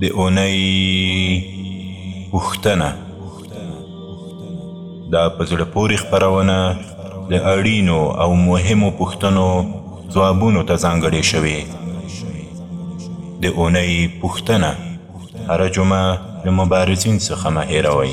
د اونۍ پوښتنه دا په زړه پورې خبرونه د اړینو او مهمو پوښتنو ځوابونو ته ځانګړې شوې د اونۍ پوښتنه هر جمعه د مبارزین څخه مه هېروئ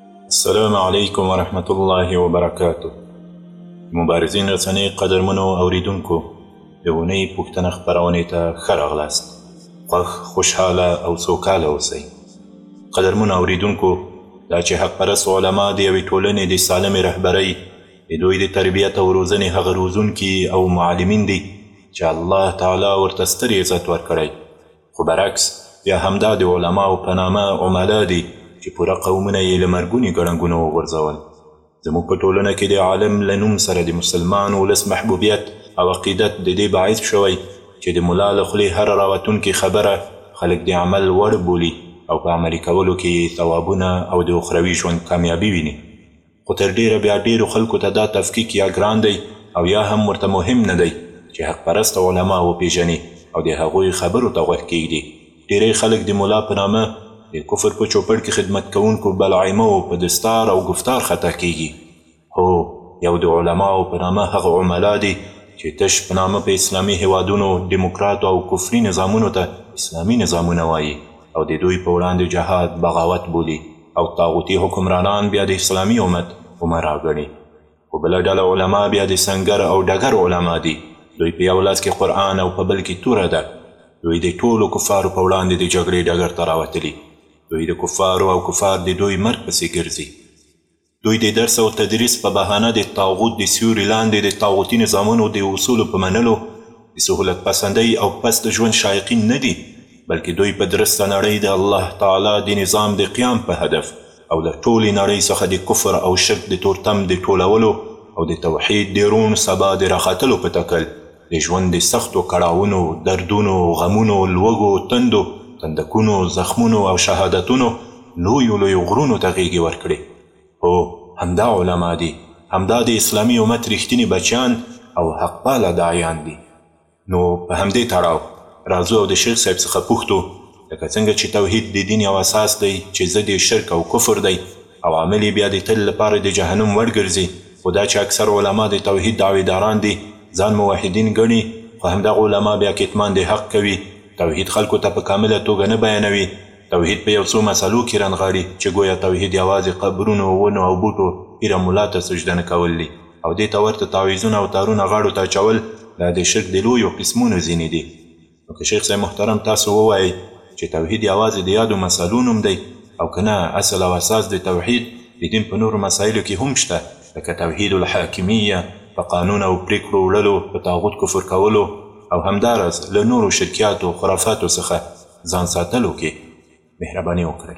السلام علیکم ورحمت الله وبرکاته مبارزین رسنۍ قدرمنو اوریدونکو د اونۍ پوښتنه خپرونې ته ښه راغلاست خوښ خوشحاله او سوکاله اوسئ قدرمنو اوریدونکو دا چې حق پرست علما د یوې ټولنې د سالمې رهبرۍ د دوی د تربیت او روزنې هغه روزونکي او معلمین دي چې الله تعالی ورته ستر عزت ورکړی خو برعکس بیا همدا د علماوو په نامه عملا دي چې پوره قومونه یې له مرګوني ګړنګونو وغورځول. زموږ په ټولنه کې د عالم له نوم سره د مسلمان ولس محبوبیت او عقیدت د دې باعث شوی چې د ملا له خولې هره راوتونکې خبره خلک د عمل وړ بولي او په عملي کولو کې یې ثوابونه او د اخروي ژوند کامیابي ویني. خو تر ډېره بیا ډېرو خلکو ته دا تفکیک یا ګران دی او یا هم ورته مهم نه دی چې حق پرست علما وپېژني او د هغوی خبرو ته غوږ کېږدي. ډېری خلک د ملا په نامه د کفر په چوپړ کې خدمت کوونکو بلعیموو په دستار او ګفتار خطا کېږي. هو، یو د علماوو په نامه هغه عملا دي چې تش په نامه په اسلامي هېوادونو ډیموکراتو او کفري نظامونو ته اسلامي نظامونه وايي او د دوی په وړاندې جهاد بغاوت بولي. او طاغوتي حکمرانان بیا د اسلامي امت امراء ګڼي خو بله ډله علما بیا د سنګر او ډګر علما دي دوی په یو لاس کې قرآن او په بل کې توره ده دوی د ټولو کفارو په وړاندې د جګړې ډګر ته راوتلي دوی د کفارو او کفار د دوی مرګ پسې ګرځي دوی د درس او تدریس په بهانه د طاغوت د سیوري لاندې د طاغوتي نظامونو د اصولو په منلو د سهولت پسندۍ او پست ژوند شایقین نه دي، بلکې دوی په درسته نړۍ د الله تعالی د نظام د قیام په هدف او له ټولې نړۍ څخه د کفر او شرک د تورتم د ټولولو او د توحید د روڼ سبا د راختلو په تکل د ژوند د سختو کړاوونو، دردونو، غمونو، لوږو، تندو، تندکونو، زخمونو او شهادتونو لویو لویو غرونو ته غېږې ورکړې. هو، همدا علما دي، همدا د اسلامي امت رښتیني بچیان او حقپاله داعیان دي. نو په همدې تړاو راځو او د شیخ صاحب څخه پوښتو، لکه څنګه چې توحید د دین یو اساس دی، چې ضد یې شرک او کفر دی، او عامل یې بیا د تل لپاره د جهنم وړ ګرځي، خو دا چې اکثر علما د توحید دعوې داران دي، ځان موحدین ګڼي، خو همدغه علما بیا کتمان د حق کوي، توحید خلکو ته په کامله توګه نه بیانوي، توحید په یو څو مسئلو کې رانغاړي، چې ګویا توحید یوازې قبرونو، ونو او بوټو، پیر او ملا ته سجده نه کول دي او دې ته ورته تعویذونه او تارونه غاړو ته اچول، دا د شرک د لویو قسمونو ځینې دي. نو که شیخ صاحب محترم تاسو ووایئ چې توحید یوازې د یادو مسئلو نوم دی او که نه اصل او اساس د توحید د دین په نورو مسایلو کې هم شته لکه توحید الحاکمیه په قانون او پریکړو وړلو، په طاغوت کفر کولو او همداراز له نورو شرکیاتو خرافاتو څخه ځان ساتلو کې مهرباني وکړئ.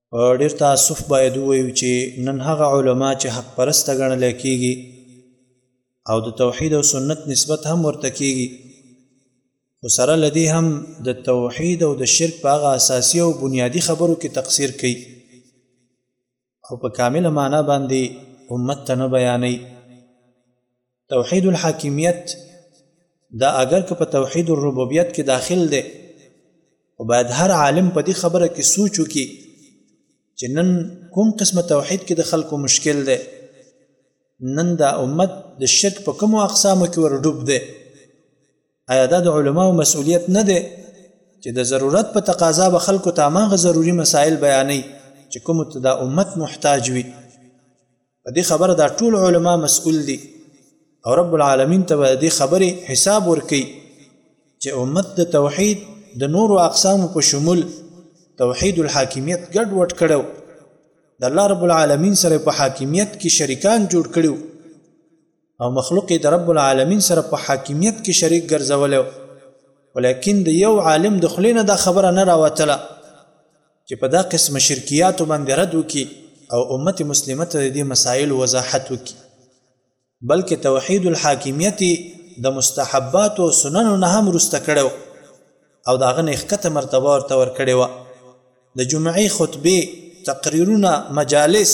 ډیر تاسف باید وویو چې نن هغه علما چې حق پرست ګڼل کیږي او د توحید او سنت نسبت هم ورته کیږي خو سره لدی هم د توحید او د شرک په هغه اساسي او بنیادی خبرو کې تقصیر کوي او په کامله معنا باندې امت ته نه بیانوي توحید الحاکمیت دا اګر که په توحید الربوبیت کې داخل دی خو باید هر عالم په دې خبره کې سوچ وکړي چې نن کوم قسمه توحید کې د خلکو مشکل دی نن دا امت د شرک په کومو اقسامو کې ورډوب دی آیا دا د علماو مسؤلیت نه دی چې د ضرورت په تقاضا به خلکو ته هماغه ضروري مسایل بیانوي چې کومو ته دا امت محتاج وي په دې خبره دا ټول علما مسؤل دي او رب العالمین ته به دې خبرې حساب ورکي چې امت د توحید د نورو اقسامو په شمول توحید الحاکمیت ګډ وډ کړو د الله رب العالمین سره په حاکمیت کې شریکان جوړ کړو او مخلوق یې د رب العالمین سره په حاکمیت کې شریک ګرځولی و، ولیکن د یو عالم د خولې نه دا خبره نه راوتله چې په دا قسم شرکیاتو باندې رد وکړي او امت مسلمه ته د دې مسایلو وضاحت وکړي، بلکې توحید الحاکمیت یې د مستحباتو او سننو نه هم وروسته کړی و او د هغه نه یې ښکته مرتبه ورته ورکړې وه. د جمعې خطبې، تقریرونه، مجالس،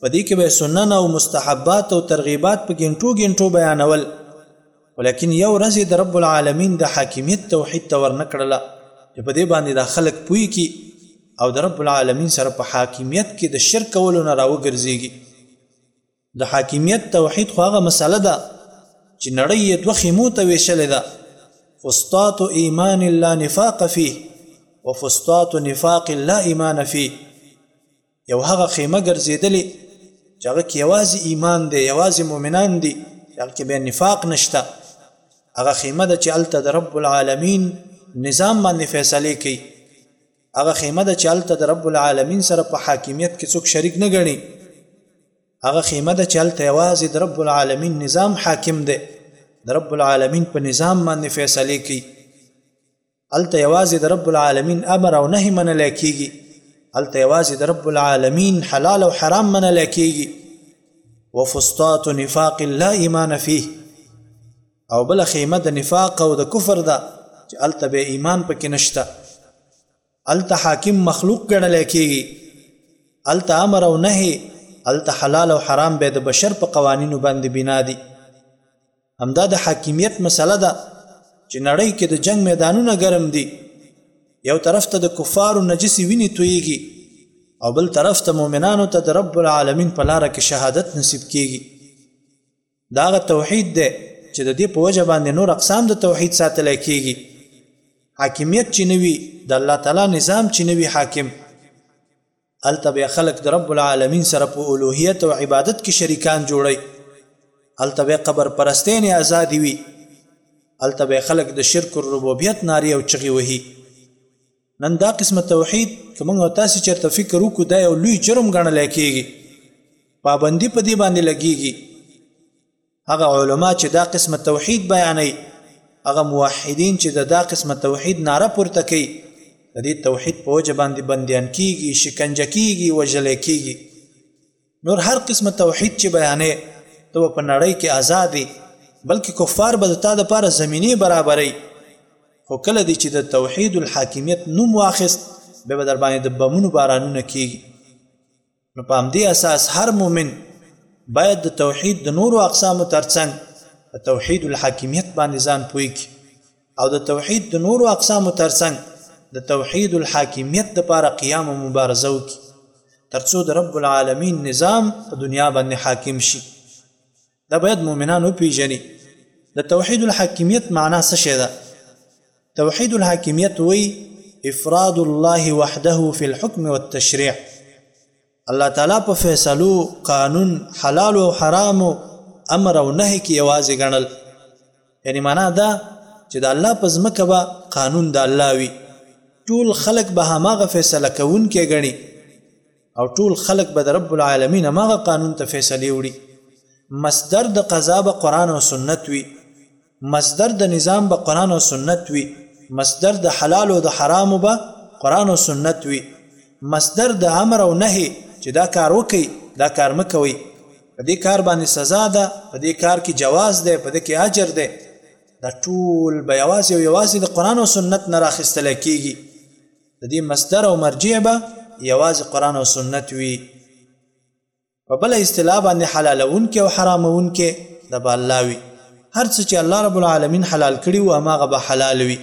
په دې کې به یې سنن او مستحبات او ترغیبات په ګنټو ګنټو بیانول، خو لیکن یو ورځ یې د رب العالمین د حاکمیت توحید ته ورنه کړله چې په دې باندې دا خلک پوه کړي او د رب العالمین سره په حاکمیت کې د شرک کولو نه راوګرځېږي. د حاکمیت توحید خو هغه مسله ده چې نړۍ یې دوه خیمو ته ویشلې ده فسطاط ایمان لا نفاق فيه وفسطاط نفاق لا ایمان فيه یو هغه خیمه ګرځېدلې چې هغه کې یوازې ایمان دی یوازې مؤمنان دي چې هلته بیا نفاق نشته هغه خیمه ده چې هلته د رب العالمین نظام باندې فیصلې کوي هغه خیمه ده چې هلته د رب العالمین سره په حاکمیت کې څوک شریک نه ګڼي هغه خیمه ده چې هلته یوازې د رب العالمین نظام حاکم دی د رب العالمین په نظام باندې فیصله کوي الته یوازې د رب العالمین امر او نهي منل کیږي الته یوازې د رب العالمین حلال او حرام منل کیږي وفسطاط نفاق لا ایمان فيه او بل خیمه د نفاق او د کفر ده چې الته به ایمان پکې نشته الته حاکم مخلوق ګڼل کېږي الته امر او نهي الته حلال او حرام به د بشر په قوانینو باندې بنا دي همدا د حاکمیت مسله ده چې نړۍ کې د جنگ میدانونه ګرم دي یو طرف ته د کفارو نجسی ویني تویږي او بل طرف ته مؤمنانو ته د رب العالمین په لار کې شهادت نصیب کیږي دا هغه توحید دی چې د دې په وجه باندې نور اقسام د توحید ساتلی کېږي. حاکمیت چې نه وي، د الله تعالی نظام چې نه وي حاکم، هلته بیا خلک د رب العالمین سره په الوهیت او عبادت کې شریکان جوړوي، هلته بیا قبر پرستۍ نه ازادې وي، هلته بیا خلک د شرک الربوبیت نارې او چغې وهي. نن دا قسمه توحید که موږ او تاسو چرته فکر وکړو دا یو لوی جرم ګڼل کیږي پابندي په دې باندې لګیږي هغه علما چې دا قسمه توحید بیانوي هغه موحدین چې دا, دا قسمه توحید ناره پورته کوي د دې توحید په وجه باندې بندیان کیږي شکنجه کیږي وژل کیږي نور هر قسم توحید چې بیانې ته په نړۍ کې آزادې بلکې کفار به د تا د پاره زمینې برابرې خو کله دی چې د توحید الحاکمیت نوم واخیست به به در باندې د بمونو بارانونه کیږي نو په همدې اساس هر مؤمن باید د توحید د نورو اقسامو ترڅنګ په توحید الحاکمیت باندې ځان پوه کړي او د توحید د نورو اقسامو ترڅنګ د توحید الحاکمیت لپاره قیام او مبارزه وکړي ترڅو د رب العالمین نظام په دنیا باندې حاکم شي. دا باید مؤمنان وپیژني. د توحید الحاکمیت معنا څه شی ده؟ توحید الحاکمیت وایي، افراد الله وحده فی الحکم والتشریع. الله تعالی په فیصلو، قانون، حلالو او حرامو، امر او نهي کې یوازې ګڼل. یعنې مانا دا چې د الله په ځمکه به قانون د الله وي، ټول خلک به هماغه فیصله کوونکی ګڼي او ټول خلک به د رب العالمین هماغه قانون ته فیصلې وړي. مصدر د قضا به قرآن او سنت وي. مصدر د نظام به قرآن او سنت وي، مصدر د حلالو او د حرامو به قرآن او سنت وي، مصدر د امر او نهي چې دا کار وکئ، دا کار مه کوئ، په دې کار باندې سزا ده، په دې کار کې جواز دی، په ده کې اجر دی، دا ټول به یوازې او یوازې د قرآن او سنت نه راخیستل کېږي، د دې مصدر او مرجع به یوازې قرآن او سنت وي. په بله اصطلاح باندې حلالوونکی او حراموونکی د به الله وي، هر څه چې الله رب العالمين حلال کړي وو هماغه به حلال وي،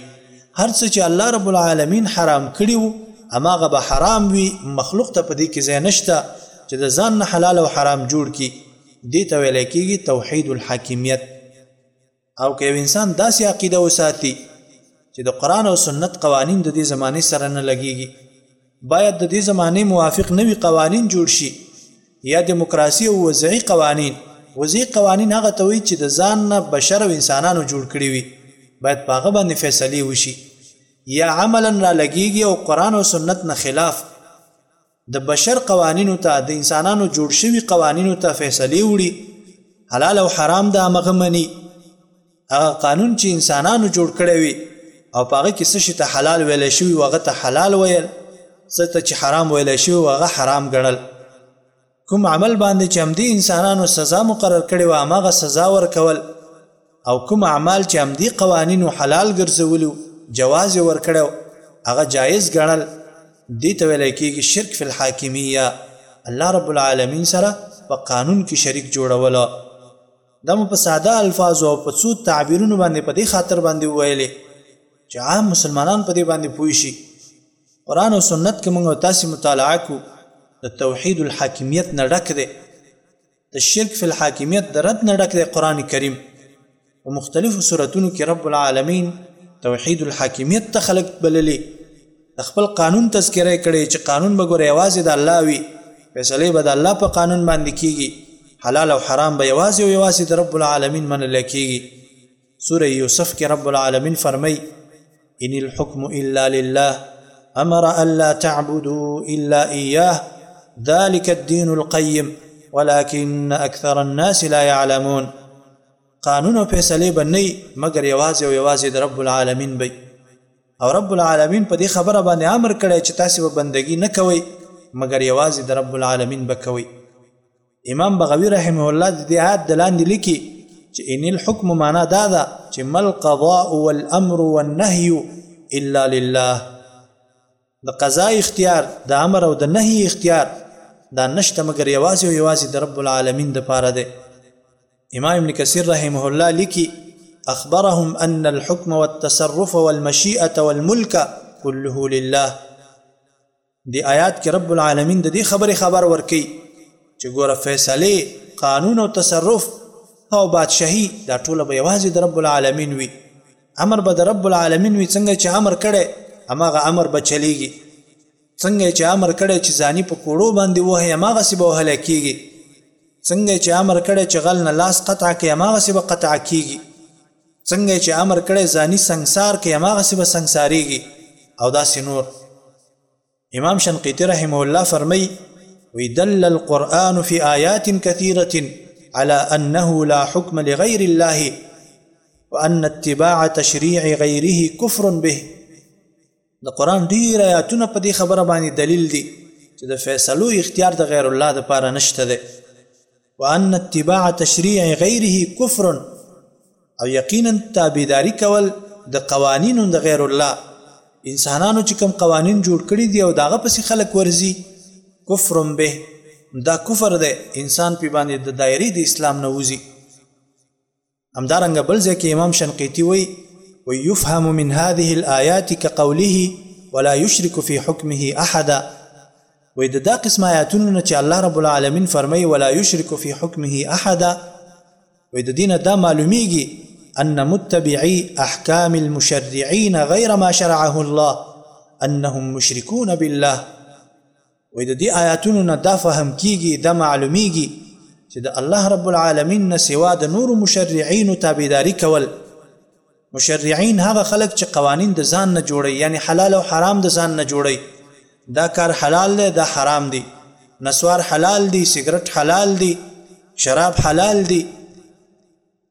هر څه چې الله رب العالمين حرام کړي وو هماغه به حرام وي، مخلوق ته په دې کې ځای نشته چې د ځان نه حلال او حرام جوړ کړي، دې ته ويلی کېږي توحيد الحاکميت. او که یو انسان داسې عقیده وساتي چې د قرآن او سنت قوانین د دې زمانې سره نه لګیږي باید د دې زمانې موافق نوي قوانین جوړ شي یا دیموکراسي او وضعي قوانین وضعي قوانین هغه ته وایي چې د ځان نه بشر او انسانانو جوړ کړي وي باید په هغه باندې فیصلې وشي یا عملا رالګیږي او قرآن او سنت نه خلاف د بشر قوانینو ته، د انسانانو جوړ شوي قوانینو ته فیصلې وړي، حلال او حرام د همغه مني، هغه قانون چې انسانانو جوړ کړی وي او په هغه کې څه شي ته حلال ویلی شوي و هغه ته حلال ویل، څه ته چې حرام ویلی شوي و هغه حرام ګڼل. کوم عمل باندې چې همدې انسانانو سزا مقرر کړې وه هماغه سزا ورکول. او کوم اعمال چې همدې قوانینو حلال ګرځولي وو، جواز یې ورکړی وو، هغه جایز ګڼل، دې ته ویلی کیږي شرک فی الحاکمیه، الله رب العالمین سره په قانون کې شریک جوړول. دا مو په ساده الفاظو او په څو تعبیرونو باندې په دې خاطر باندې وویلې چې عام مسلمانان په دې باندې پوه شي. قرآن او سنت که موږ او تاسې مطالعه کړو، د توحید الحاکمیت نه ډک دی. د شرک فی الحاکمیت د رد نه ډک دی قرآن کریم په مختلفو سورتونو کې رب العالمین توحید الحاکمیت ته خلق بللی د خپل قانون تذکره کړي چې قانون به ګوره یوازې د الله وي فیصله به د الله په قانون باندې کیږي حلال او حرام به یوازې او یوازې د رب العالمین منل کیږي سوره یوسف کې رب العالمین فرمای ان الحكم الا لله امر الا تعبدوا الا اياه ذلك الدين القيم ولكن اكثر الناس لا يعلمون قانون او فیصله بنئ مگر یوازې او یوازې د رب العالمین بي او رب العالمین په دې خبره باندې امر کړی چې تاسو به بندگی نه کوئ مګر یوازې د رب العالمین بکوي امام بغوی رحمه الله د دې آیت د لاندې لیکي چې ان الحکم معنا دا ده چې مل قضاء والامر والنهي الا لله د قضا اختیار د امر او د نهي اختیار دا نشته مګر یوازې او یوازې د رب العالمین د پاره ده امام ابن کثیر رحمه الله لیکي اخبرهم ان الحكم والتصرف والمشيئه والملك كله لله دې آیات کې رب العالمین د دې خبرې خبر ورکي چې ګوره فیصله قانون او تصرف او بادشاهي دا ټوله به یوازې د رب العالمین وي امر به د رب العالمین وي څنګه چې امر کړي هماغه امر به چلیږي څنګه چې امر کړي چې ځاني په کوړو باندې وهي هماغه سی به وهل کیږي څنګه چې امر کړي چې غل نه لاس قطع کړي هماغه سی به قطع کیږي څنګه یې چې امر کړی ځاني سنګسار کړئ هماغسې به سنګسارېږي او داسې نور امام شنقیطي رحمه الله فرمایي وی دل القرآن فی آیات کثیرة على أنه لا حکم لغیر الله وأن اتباع تشریع غیره کفر به د قرآن ډېر آیاتونه په دې خبره باندې دلیل دي چې د فیصلو اختیار د غیر الله دپاره نشته دی. وان اتباع تشریع غیره کفر او یقینا تابعداري کول د قوانینو د غیر الله انسانانو چې کوم قوانین جوړ کړي دي او د هغه پسې خلک ورځي کفر به دا کفر دی انسان پې باندې د دایرې د اسلام نه وځي. همدارنګه بل ځکه امام شنقیتی وی ويفهم من هذه الآيات كقوله ولا يشرك في حكمه أحدا وإذا دا قسم آياتون نتي الله رب العالمين فرمي ولا يشرك في حكمه أحدا وإذا دين دا معلوميجي أن متبعي أحكام المشرعين غير ما شرعه الله أنهم مشركون بالله وې د دې آیاتونو نه دا فهم کیږي دا معلومیږي چې د الله رب العالمین نه سوا د نور مشرعینو تابعداري کول مشرعین هغه خلک چې قوانین د ځان نه جوړي یعنی حلال او حرام د ځان نه جوړي دا کار حلال دی دا حرام دی نسوار حلال دی سیګریټ حلال دی شراب حلال دی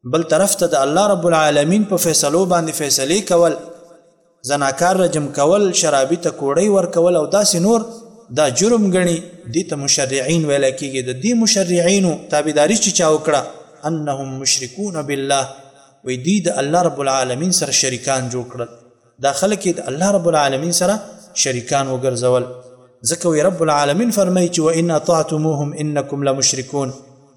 بل طرف ته د الله رب العالمین په فیصلو باندې فیصلې کول زناکار رجم کول شرابي ته کوړی ورکول او داسې نور دا جرم ګڼي دې ته مشرعین ویل کېږي د دې مشرعینو تابعداري چې چا وکړه انهم مشرکون بالله وی دوی د الله رب العالمین سره شریکان جوړ کړل دا خلک د الله رب العالمین سره شریکان وګرځول ځکه وی رب العالمین فرمایي چې وان اطعتموهم انکم لمشرکون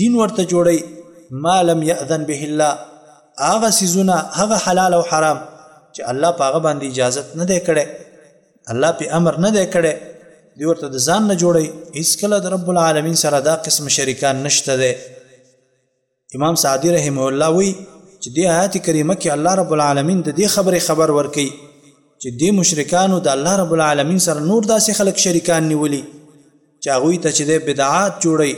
دین ورته جوړی ما لم یاذن به الله هغه سيزونه هغه حلال او حرام چې الله پاغه باندې اجازه نه دی کړي الله په امر نه دی کړي دی ورته د ځان نه جوړي هیڅ کله د رب العالمین سره دا قسم شریکان نشته دی امام سعدی رحم الله وی چې د آیات کریمه کې الله رب العالمین د دې خبرې خبر ورکي چې د مشرکانو د الله رب العالمین سره نور داسې خلک شریکان نیولي چې هغوی ته چې دی بدعات جوړوي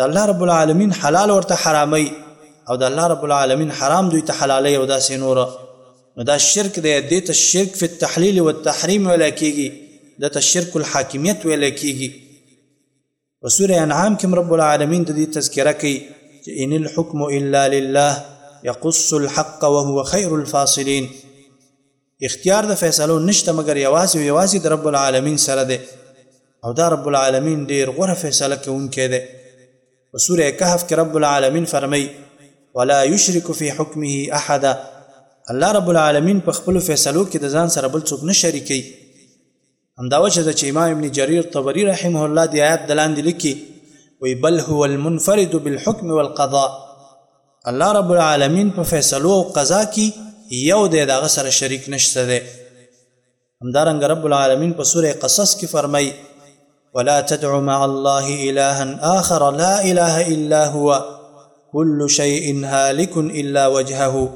د الله رب العالمین حلال ورته حراموي او د الله رب العالمین حرام دوی ته حلالوي او داسې نور نو دا شرک دی دې ته شرک فی التحلیل والتحریم ویل کېږي ده ته شرک الحاکمیت ویل کېږي په سوره انعام کې رب العالمین د دې تذکره کوي چې ان الحكم الا لله يقص الحق وهو خير الفاصلين اختیار د فیصلو نشته مګر یوازې او یوازې د رب العالمین سره دی او دا رب العالمین ډیر غوره فیصله کوونکی دی په سوره کهف کې رب العالمین فرمایي ولا یشرک فی حکمه احدا الله رب العالمین په خپل فیصلو کې د ځان سره بل څوک نه شریکي همدا وجه ده چې امام ابن جرير طبري رحمه الله د آیات د لاندې لیکي وی بل هو المنفرد بالحكم والقضاء الله رب العالمین په فیصلو او قضا کې یو دی دغه سره شریک نشته دی همدارنګ رب العالمین په سوره قصص کې فرمایي ولا تدع مع الله الها اخر لا اله الا هو كل شيء هالك الا وجهه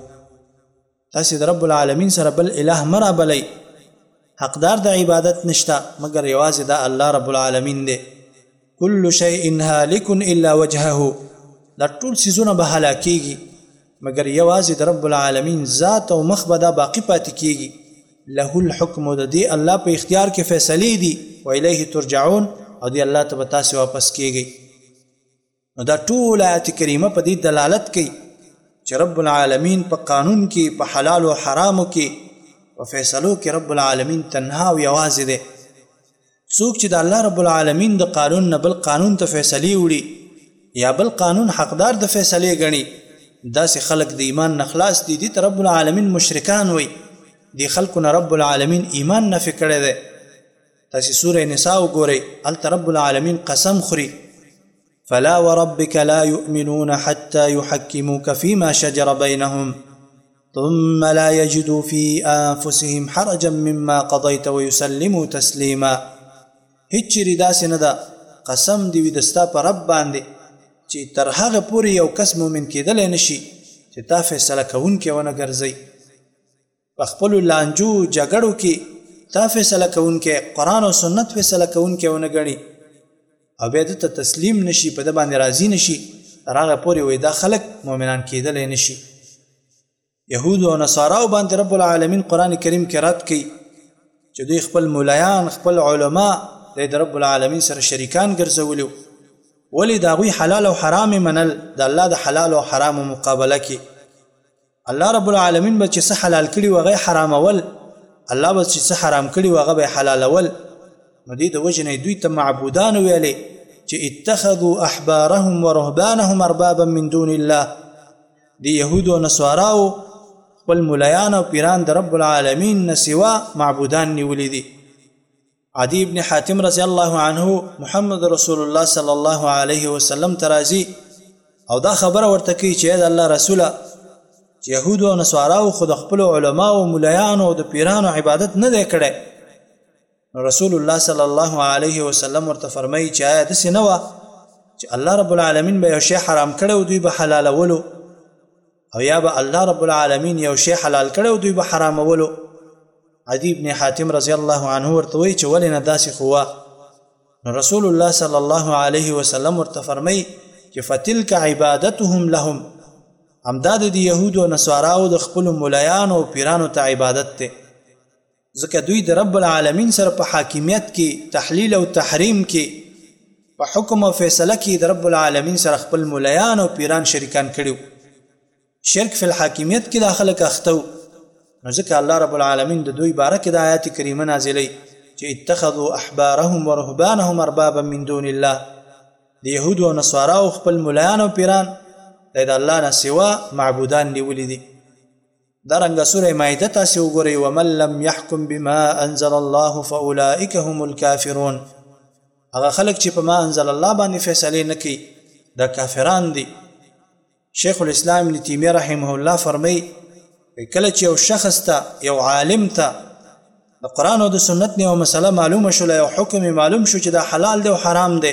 تاسې د رب العالمین سره بل اله مه رابلئ حقدار د عبادت نشته مګر یوازې دا الله رب العالمین دی کل شیء هالک الا وجهه دا ټول سیزونه به هلاکیږي مګر یوازې د رب العالمین ذات او مخ به دا باقی پاتې کیږي له الحکم د دې الله په اختیار کې فیصلې دي و الیه ترجعون او دې الله ته به تاسو واپس کیږئ نو دا ټول آیات کریمه په دې دلالت کوي چې رب العالمین په قانون کې په حلال او حرامو کې په فیصلو کې رب العالمین تنها او یوازې دی څوک چې د الله رب العالمین د قانون نه بل قانون ته فیصلې وړي یا بل قانون حقدار د فیصلې غني داسې خلک د ایمان نه خلاص دي دي ته رب العالمین مشرکان وي دي خلکو نه رب العالمین ایمان نفي کړی دی تاسې سوره نساء وګورئ هلته رب العالمین قسم خوري فلا وربک لا يؤمنون حتى يحكموك فيما شجر بينهم ثم لا يجدوا في انفسهم حرجا مما قضيت ويسلموا تسليما هیڅ چیرې داسې نه ده قسم دی وي د ستا په رب باندې چې تر هغه پورې یو کس مؤمن کېدلی نشي چې تا فیصله کوونکی ونه ګرځي په خپلو لانجو جګړو کې تا فیصله کوونکی قرآن او سنت فیصله کوونکی ونه ګڼي او بیا ده ته تسلیم نه شي په ده باندې راضي نه شي تر هغه پورې وایي دا خلک مؤمنان کېدلی نه شي یهودو او نصاراو باندې رب العالمین قرآن کریم کې رد کوي چې دوی خپل مولایان خپل علما د رب العالمین سره شریکان ګرځولیو ولې د هغوی حلال او حرام منل د الله د حلال او حرامو مقابله کې الله رب العالمین به چې څه حلال کړي وو هغه یې حرامول، الله به چې څه حرام کړي وو هغه به یې حلالول، نو دې د وجې نه یې دوی ته معبودان ویلې چې اتخذو احبارهم ورهبانهم اربابا من دون الله د یهودو او نصاراو خپل ملایان او پیران د رب العالمین نه سوا معبودان نیولي دي. عدی ابن حاتم رضی الله عنه محمد رسول الله صلی الله علیه وسلم ترازی او دا خبره ورته کوي چې د الله رسوله چې يهودو او نصاراو خو د خپل علما او مليانو او د پیرانو عبادت نه دی کړی رسول الله صلی الله علیه وسلم ورته فرمایي چې آیا داسې نه وه چې الله رب العالمین به یو شی حرام کړی او دوی به حلالولو او یا به الله رب العالمین یو شی حلال کړو دوی به حرامولو عدی ابن حاتم رضی الله عنه ورته وی چې ولې نه داسې خو نو رسول الله صلی الله علیه وسلم ورته فرمای چې فتلک عبادتهم لهم همدا د يهودو او نصاراو د خپل مولایانو او پیرانو ته عبادت ته ځکه دوی د رب العالمين سره په حاکميت کي، تحليل او تحريم کي، په حکم او فيصله کي يې د رب العالمين سره خپل مليان او پيران شريکان کړي وو. شرک في الحاکميت کي دا خلک اخته وو، نو ځکه الله رب العالمين د دوی باره کي دا آيات کريمه نازلوي چي اتخذوا احبارهم ورهبانهم اربابا من دون الله د يهودو او نصاراوو خپل مليان او پيران د الله نه سوا معبودان نيولي دي. درنګ سوره مائده تاسو وګورئ ومن لم يحكم بما انزل الله فاولئک هم الكافرون هغه خلک چې په ما انزل الله باندې فیصله نه کوي دا کافران دي شیخ الاسلام ابن تیمیه رحمه الله فرمایي کله چې یو شخص ته یو عالم ته د قران او د سنت نه یو مسله معلومه شوله یو حکم معلوم شو چې دا حلال دی او حرام دی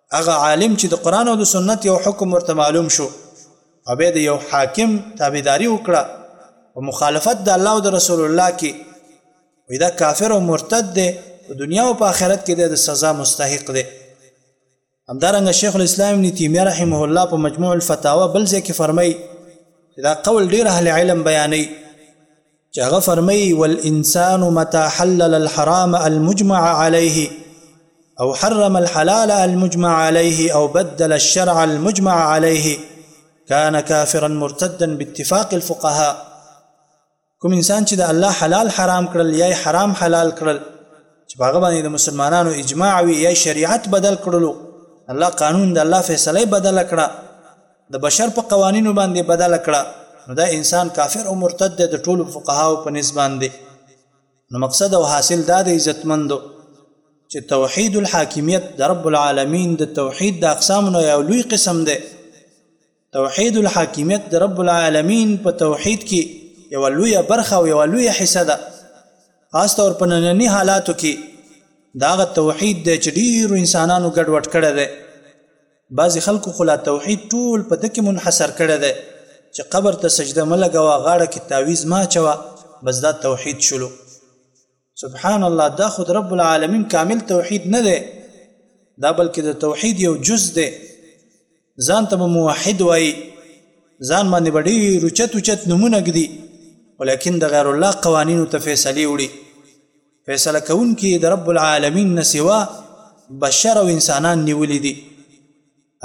هغه عالم چې د قرآن او د سنت یو حکم ورته معلوم شو او بیا د یو حاکم تابعداري وکړه په مخالفت د الله او د رسول الله کې وي دا کافر او مرتد دی په دنیا او په آخرت کې د سزا مستحق دی همدارنګه شیخ الاسلام ابن تیمیه رحمه الله په مجموع الفتاوا بل ځای کې فرمایي چې دا قول ډیر اهل علم بیانوي چې هغه فرمایي والانسان متى حلل الحرام المجمع عليه او حرم الحلال المجمع عليه او بدل الشرع المجمع عليه كان كافرا مرتدا باتفاق الفقهاء کوم انسان چې د الله حلال حرام کړل یا حرام حلال کړل چې هغه باندې د مسلمانانو اجماع وي یا شریعت بدل کړلو الله قانون د الله فیصله بدل کړه د بشر په قوانینو باندې بدل کړه نو دا انسان کافر او مرتد دی د ټولو فقهاو په نسبت باندې نو مقصد او حاصل دا دی عزتمندو چې توحید الحاکمیت د رب العالمین د توحید د اقسامونو یو لوی قسم دی توحید الحاکمیت د رب العالمین په توحید کې یو لوی برخه او یو لوی حصہ ده خاص طور په نننی حالاتو کې داغه توحید د چډیرو انسانانو ګډوډ کړی دی بعضی خلکو خو لا توحید ټول په دکی منحصر کړی دی چی قبر ته سجده مه لګوه غاړه کی تعویذ مه اچوه بس دا توحید شلو سبحان الله دا خود رب العالمین کامل توحید نه دی دا بلکه د توحید یو جز دی ځان ته موحد وای ځان باندې بډې رچت چت نمونه ګدي ولیکن د غیر الله قوانینو ته فیصله وړي فیصله کوونکي د رب العالمین نه سوا بشر او انسانان نیولي دي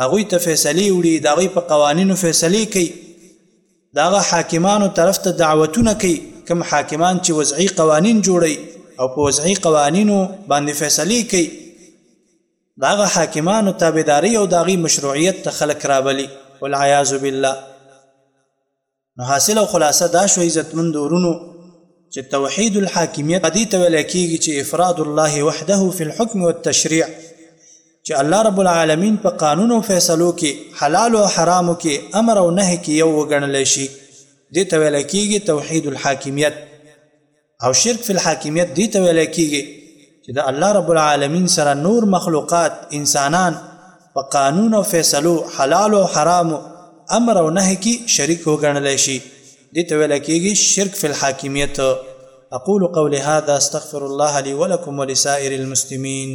هغوی ته فیصلې وړي د هغوی په قوانینو فیصلې کوي د هغه حاکمانو طرف ته دعوتونه کوي کوم حاکمان چې وضعي قوانین جوړوي او په وضعي قوانینو باندې فیصلې کوي د هغه حاکمانو تابعداري او د هغوی مشروعیت ته خلک رابلي والعیاذ بالله نو حاصل او خلاصه دا شوه عزتمندو ورونو چې توحید الحاکمیت دې ته ویل کېږي چې افراد الله وحده فی الحکم والتشریع چې الله رب العالمین په قانون او فیصلو کې حلال او حرامو کې امر او نهي کې یو وګڼل شي دې ته ویل کېږي توحید الحاکمیت او شرک فی الحاکمیت دې ته ویلی کیږی چې د الله رب العالمین سره نور مخلوقات، انسانان، په قانون او فیصلو، حلالو او حرامو، امر او نهی کې شریک وګڼلی شي، دې ته ویلی کیږی شرک فی الحاکمیت. اقول قولی هذا استغفر الله لی ولکم ولسائر المسلمین.